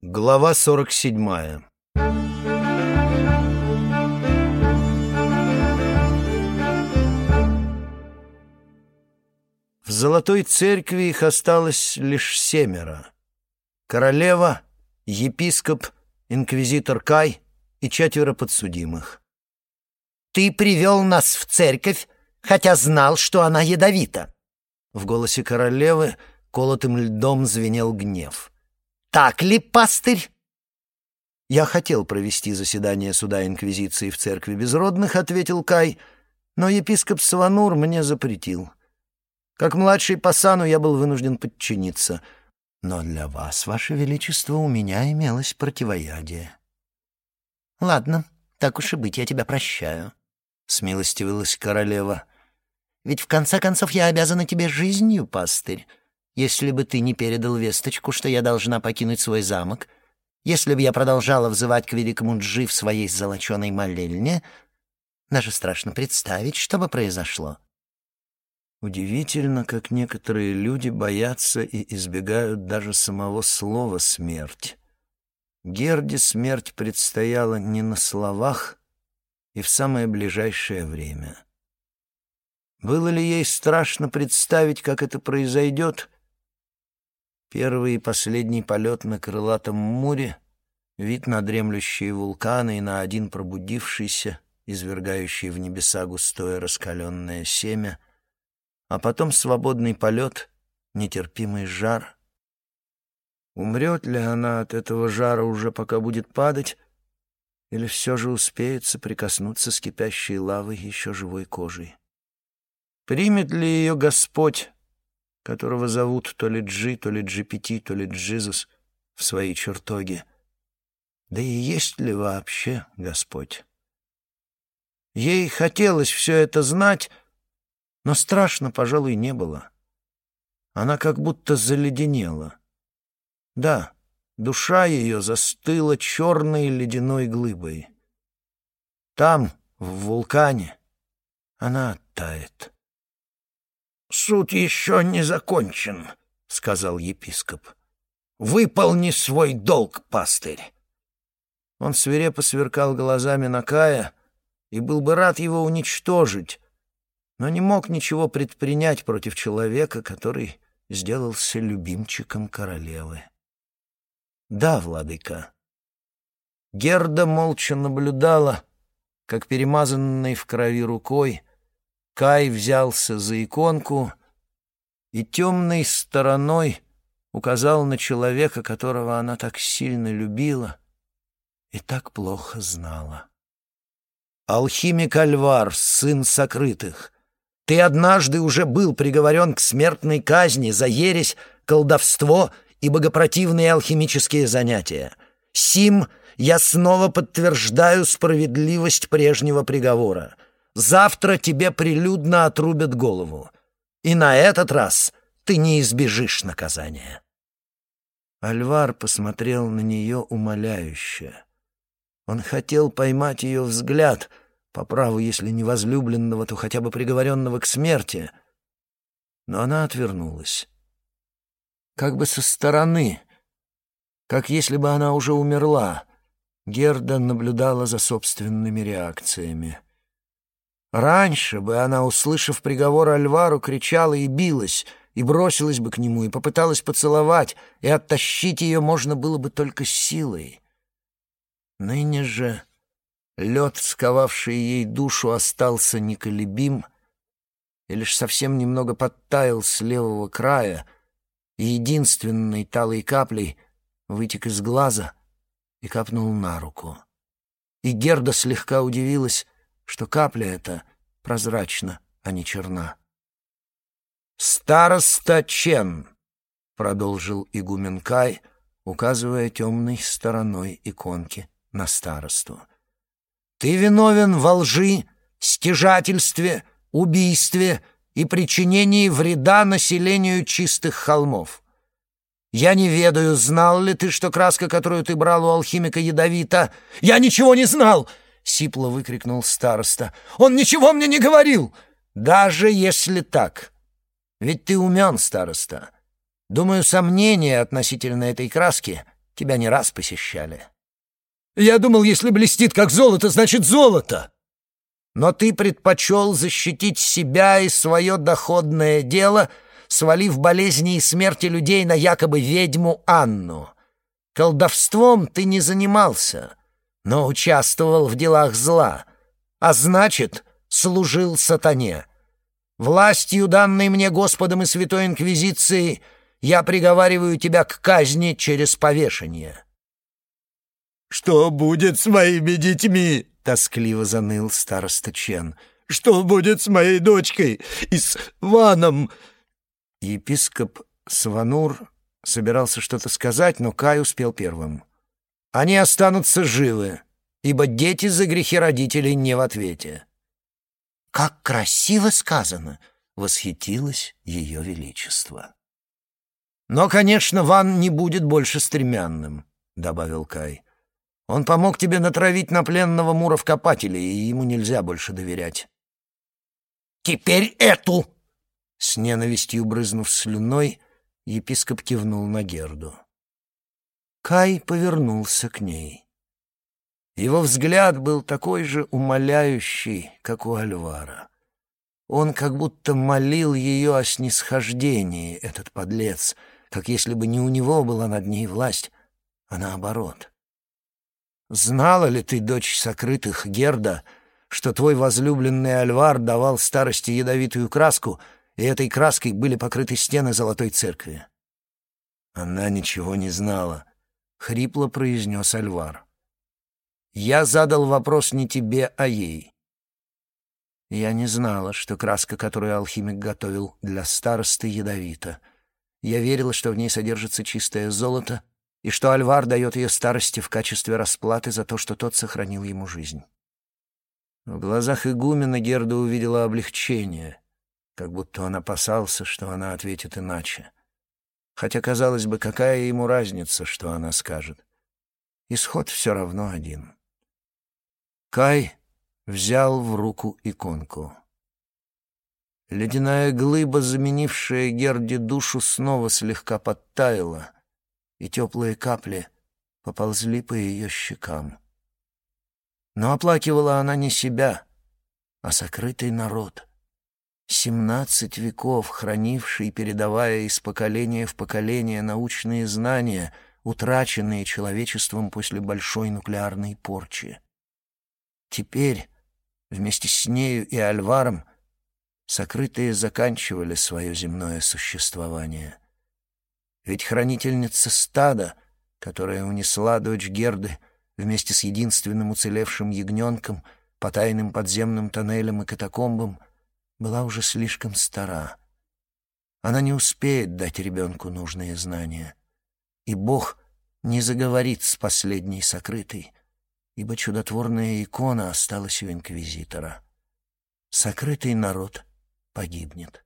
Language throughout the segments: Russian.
Глава сорок седьмая В Золотой Церкви их осталось лишь семеро. Королева, епископ, инквизитор Кай и четверо подсудимых. «Ты привел нас в церковь, хотя знал, что она ядовита». В голосе королевы колотым льдом звенел гнев. «Так ли, пастырь?» «Я хотел провести заседание суда Инквизиции в церкви безродных», — ответил Кай, «но епископ Сванур мне запретил. Как младший по сану я был вынужден подчиниться. Но для вас, ваше величество, у меня имелось противоядие». «Ладно, так уж и быть, я тебя прощаю», — смилостивилась королева. «Ведь в конце концов я обязана тебе жизнью, пастырь. Если бы ты не передал весточку, что я должна покинуть свой замок, если бы я продолжала взывать к великому Джи в своей золоченой молельне, даже страшно представить, что бы произошло». Удивительно, как некоторые люди боятся и избегают даже самого слова «смерть». Герде смерть предстояла не на словах и в самое ближайшее время. Было ли ей страшно представить, как это произойдет? Первый и последний полет на крылатом море, вид на дремлющие вулканы и на один пробудившийся, извергающий в небеса густое раскаленное семя, а потом свободный полет, нетерпимый жар — Умрет ли она от этого жара уже пока будет падать, или все же успеет соприкоснуться с кипящей лавой еще живой кожей? Примет ли ее Господь, которого зовут то ли Джи, то ли Джипити, то ли Джизус, в свои чертоги? Да и есть ли вообще Господь? Ей хотелось все это знать, но страшно, пожалуй, не было. Она как будто заледенела. Да, душа ее застыла черной ледяной глыбой. Там, в вулкане, она оттает. «Суд еще не закончен», — сказал епископ. «Выполни свой долг, пастырь». Он свирепо сверкал глазами на Кая и был бы рад его уничтожить, но не мог ничего предпринять против человека, который сделался любимчиком королевы. «Да, владыка». Герда молча наблюдала, как перемазанный в крови рукой Кай взялся за иконку и темной стороной указал на человека, которого она так сильно любила и так плохо знала. «Алхимик Альвар, сын сокрытых, ты однажды уже был приговорен к смертной казни за ересь, колдовство и богопротивные алхимические занятия. Сим я снова подтверждаю справедливость прежнего приговора. Завтра тебе прилюдно отрубят голову. И на этот раз ты не избежишь наказания». Альвар посмотрел на нее умоляюще. Он хотел поймать ее взгляд, по праву, если не возлюбленного, то хотя бы приговоренного к смерти. Но она отвернулась как бы со стороны, как если бы она уже умерла. Герда наблюдала за собственными реакциями. Раньше бы она, услышав приговор Альвару, кричала и билась, и бросилась бы к нему, и попыталась поцеловать, и оттащить ее можно было бы только силой. Ныне же лед, сковавший ей душу, остался неколебим, и лишь совсем немного подтаял с левого края — и единственной талой каплей вытек из глаза и капнул на руку. И Герда слегка удивилась, что капля эта прозрачна, а не черна. «Староста Чен!» — продолжил игумен Кай, указывая темной стороной иконки на старосту. «Ты виновен во лжи, стяжательстве, убийстве и причинении вреда населению чистых холмов. Я не ведаю, знал ли ты, что краска, которую ты брал у алхимика, ядовита? Я ничего не знал! Сипло выкрикнул староста. Он ничего мне не говорил! Даже если так. Ведь ты умен, староста. Думаю, сомнения относительно этой краски тебя не раз посещали. Я думал, если блестит как золото, значит золото. Но ты предпочел защитить себя и свое доходное дело, свалив болезни и смерти людей на якобы ведьму Анну. Колдовством ты не занимался, но участвовал в делах зла, а значит, служил сатане. Властью, данной мне Господом и Святой Инквизицией, я приговариваю тебя к казни через повешение». «Что будет с моими детьми?» — тоскливо заныл староста Чен. «Что будет с моей дочкой и с Ваном?» Епископ Сванур собирался что-то сказать, но Кай успел первым. «Они останутся живы, ибо дети за грехи родителей не в ответе». «Как красиво сказано!» — восхитилось ее величество. «Но, конечно, Ван не будет больше стремянным», — добавил Кай. «Он помог тебе натравить на пленного муров-копателя, и ему нельзя больше доверять». «Теперь эту!» С ненавистью брызнув слюной, епископ кивнул на Герду. Кай повернулся к ней. Его взгляд был такой же умоляющий, как у Альвара. Он как будто молил ее о снисхождении, этот подлец, как если бы не у него была над ней власть, а наоборот. «Знала ли ты, дочь сокрытых Герда, что твой возлюбленный Альвар давал старости ядовитую краску, и этой краской были покрыты стены Золотой Церкви?» Она ничего не знала, — хрипло произнес Альвар. Я задал вопрос не тебе, а ей. Я не знала, что краска, которую алхимик готовил для старосты, ядовита. Я верила, что в ней содержится чистое золото, и что Альвар дает ее старости в качестве расплаты за то, что тот сохранил ему жизнь. В глазах игумена Герда увидела облегчение, как будто он опасался, что она ответит иначе. Хотя, казалось бы, какая ему разница, что она скажет. Исход все равно один. Кай взял в руку иконку. Ледяная глыба, заменившая Герде душу, снова слегка подтаяла, и теплые капли поползли по ее щекам. Но оплакивала она не себя, а сокрытый народ. Семнадцать веков, хранивший, передавая из поколения в поколение научные знания, утраченные человечеством после большой нуклеарной порчи. Теперь, вместе с нею и Альваром, сокрытые заканчивали свое земное существование. Ведь хранительница стада, которая унесла дочь Герды вместе с единственным уцелевшим ягненком по тайным подземным тоннелям и катакомбам, была уже слишком стара. Она не успеет дать ребенку нужные знания, и Бог не заговорит с последней сокрытой, ибо чудотворная икона осталась у инквизитора. Сокрытый народ погибнет.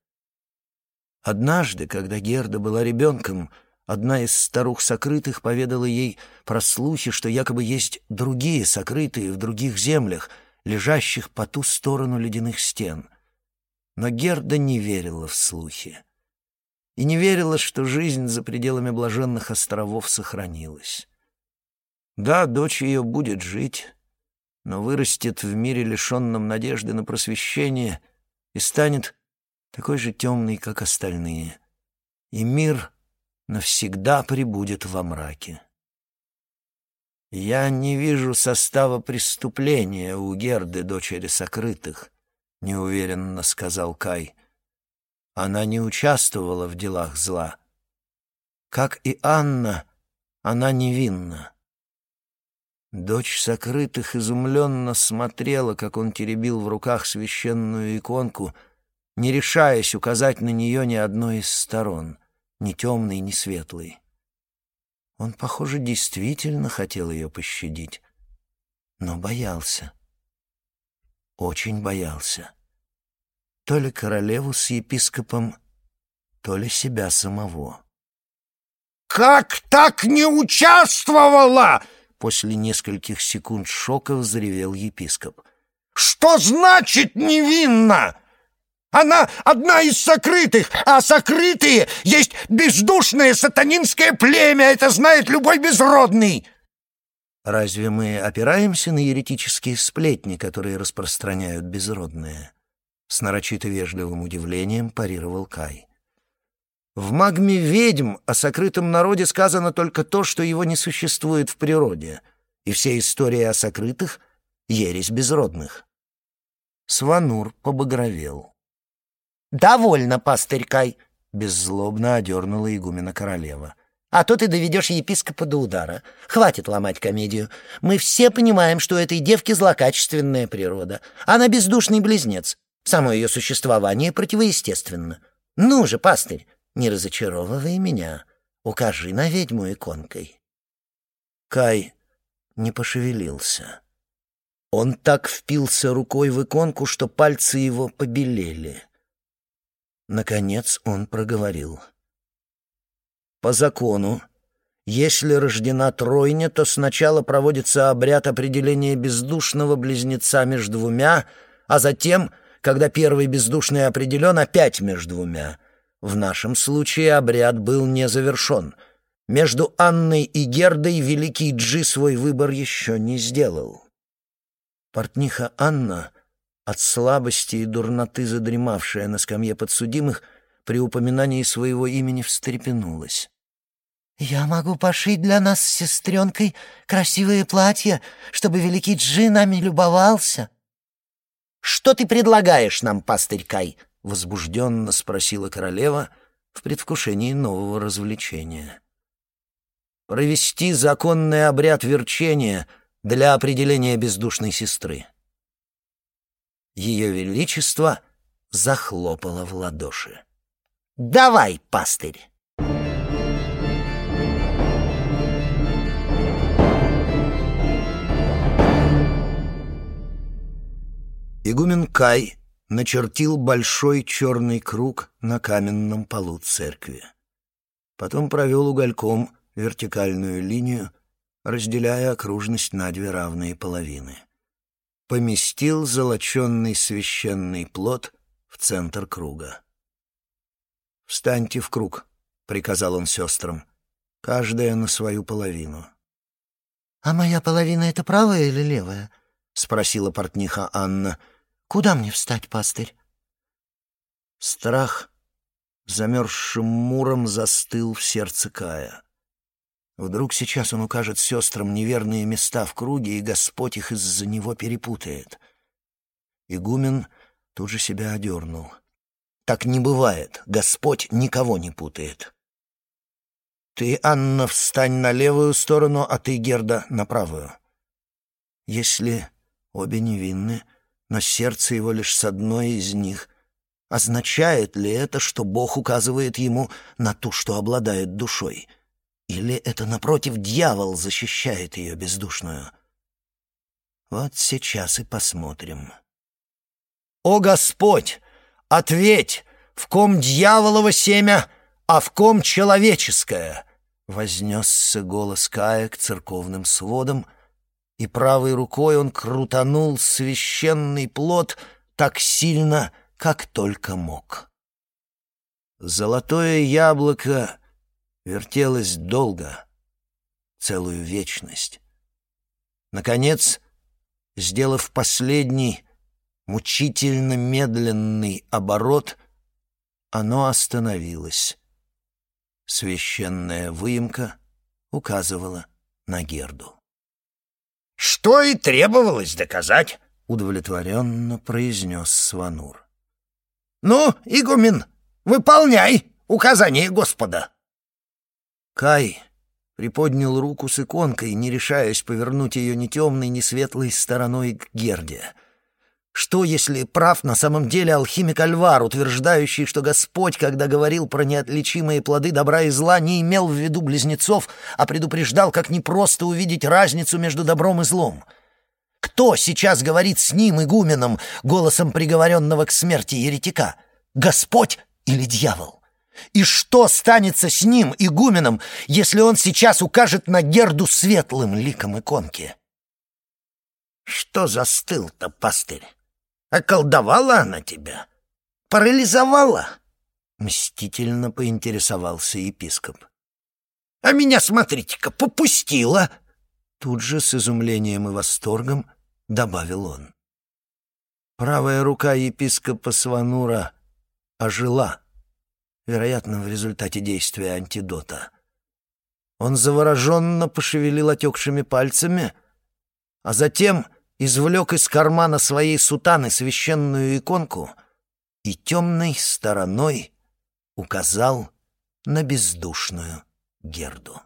Однажды, когда Герда была ребенком, одна из старух сокрытых поведала ей про слухи, что якобы есть другие сокрытые в других землях, лежащих по ту сторону ледяных стен. Но Герда не верила в слухи. И не верила, что жизнь за пределами блаженных островов сохранилась. Да, дочь ее будет жить, но вырастет в мире, лишенном надежды на просвещение, и станет такой же темный, как остальные. И мир навсегда пребудет во мраке. «Я не вижу состава преступления у Герды, дочери сокрытых», — неуверенно сказал Кай. Она не участвовала в делах зла. Как и Анна, она невинна. Дочь сокрытых изумленно смотрела, как он теребил в руках священную иконку, не решаясь указать на нее ни одной из сторон, ни темной, ни светлой. Он, похоже, действительно хотел ее пощадить, но боялся. Очень боялся. То ли королеву с епископом, то ли себя самого. «Как так не участвовала?» После нескольких секунд шока взревел епископ. «Что значит невинно?» Она одна из сокрытых, а сокрытые есть бездушное сатанинское племя, это знает любой безродный. Разве мы опираемся на еретические сплетни, которые распространяют безродные? С нарочито вежливым удивлением парировал Кай. В магме ведьм о сокрытом народе сказано только то, что его не существует в природе, и все истории о сокрытых — ересь безродных. Сванур побагровел. «Довольно, пастырь Кай!» — беззлобно одернула игумена королева. «А то ты доведешь епископа до удара. Хватит ломать комедию. Мы все понимаем, что у этой девки злокачественная природа. Она бездушный близнец. Само ее существование противоестественно. Ну же, пастырь, не разочаровывай меня. Укажи на ведьму иконкой». Кай не пошевелился. Он так впился рукой в иконку, что пальцы его побелели. Наконец он проговорил. По закону, если рождена тройня, то сначала проводится обряд определения бездушного близнеца между двумя, а затем, когда первый бездушный определен, опять между двумя. В нашем случае обряд был не завершен. Между Анной и Гердой великий Джи свой выбор еще не сделал. Портниха Анна от слабости и дурноты задремавшая на скамье подсудимых, при упоминании своего имени встрепенулась. «Я могу пошить для нас с сестренкой красивые платья, чтобы великий Джи нами любовался». «Что ты предлагаешь нам, пастырь Кай?» — возбужденно спросила королева в предвкушении нового развлечения. «Провести законный обряд верчения для определения бездушной сестры». Ее Величество захлопало в ладоши. «Давай, пастырь!» Игумен Кай начертил большой черный круг на каменном полу церкви. Потом провел угольком вертикальную линию, разделяя окружность на две равные половины — поместил золоченный священный плод в центр круга. «Встаньте в круг», — приказал он сестрам, — «каждая на свою половину». «А моя половина — это правая или левая?» — спросила портниха Анна. «Куда мне встать, пастырь?» Страх замерзшим муром застыл в сердце Кая. Вдруг сейчас он укажет сестрам неверные места в круге, и Господь их из-за него перепутает. Игумен тут же себя одернул. Так не бывает, Господь никого не путает. Ты, Анна, встань на левую сторону, а ты, Герда, на правую. Если обе невинны, но сердце его лишь с одной из них, означает ли это, что Бог указывает ему на ту, что обладает душой — или это, напротив, дьявол защищает ее бездушную? Вот сейчас и посмотрим. «О Господь, ответь, в ком дьяволово семя, а в ком человеческое?» Вознесся голос Кая к церковным сводам, и правой рукой он крутанул священный плод так сильно, как только мог. Золотое яблоко вертелась долго, целую вечность. Наконец, сделав последний, мучительно медленный оборот, оно остановилось. Священная выемка указывала на Герду. «Что и требовалось доказать», — удовлетворенно произнес Сванур. «Ну, игумен, выполняй указание Господа». Кай приподнял руку с иконкой, не решаясь повернуть ее ни темной, ни светлой стороной к Герде. Что, если прав на самом деле алхимик Альвар, утверждающий, что Господь, когда говорил про неотличимые плоды добра и зла, не имел в виду близнецов, а предупреждал, как непросто увидеть разницу между добром и злом? Кто сейчас говорит с ним, игуменом, голосом приговоренного к смерти еретика? Господь или дьявол? И что станется с ним, игуменом, если он сейчас укажет на Герду светлым ликом иконки? Что застыл-то, пастырь? Околдовала она тебя? парализовала?» — мстительно поинтересовался епископ. «А меня, смотрите-ка, попустила!» Тут же с изумлением и восторгом добавил он. Правая рука епископа Сванура ожила, вероятно, в результате действия антидота. Он завороженно пошевелил отекшими пальцами, а затем извлек из кармана своей сутаны священную иконку и темной стороной указал на бездушную Герду.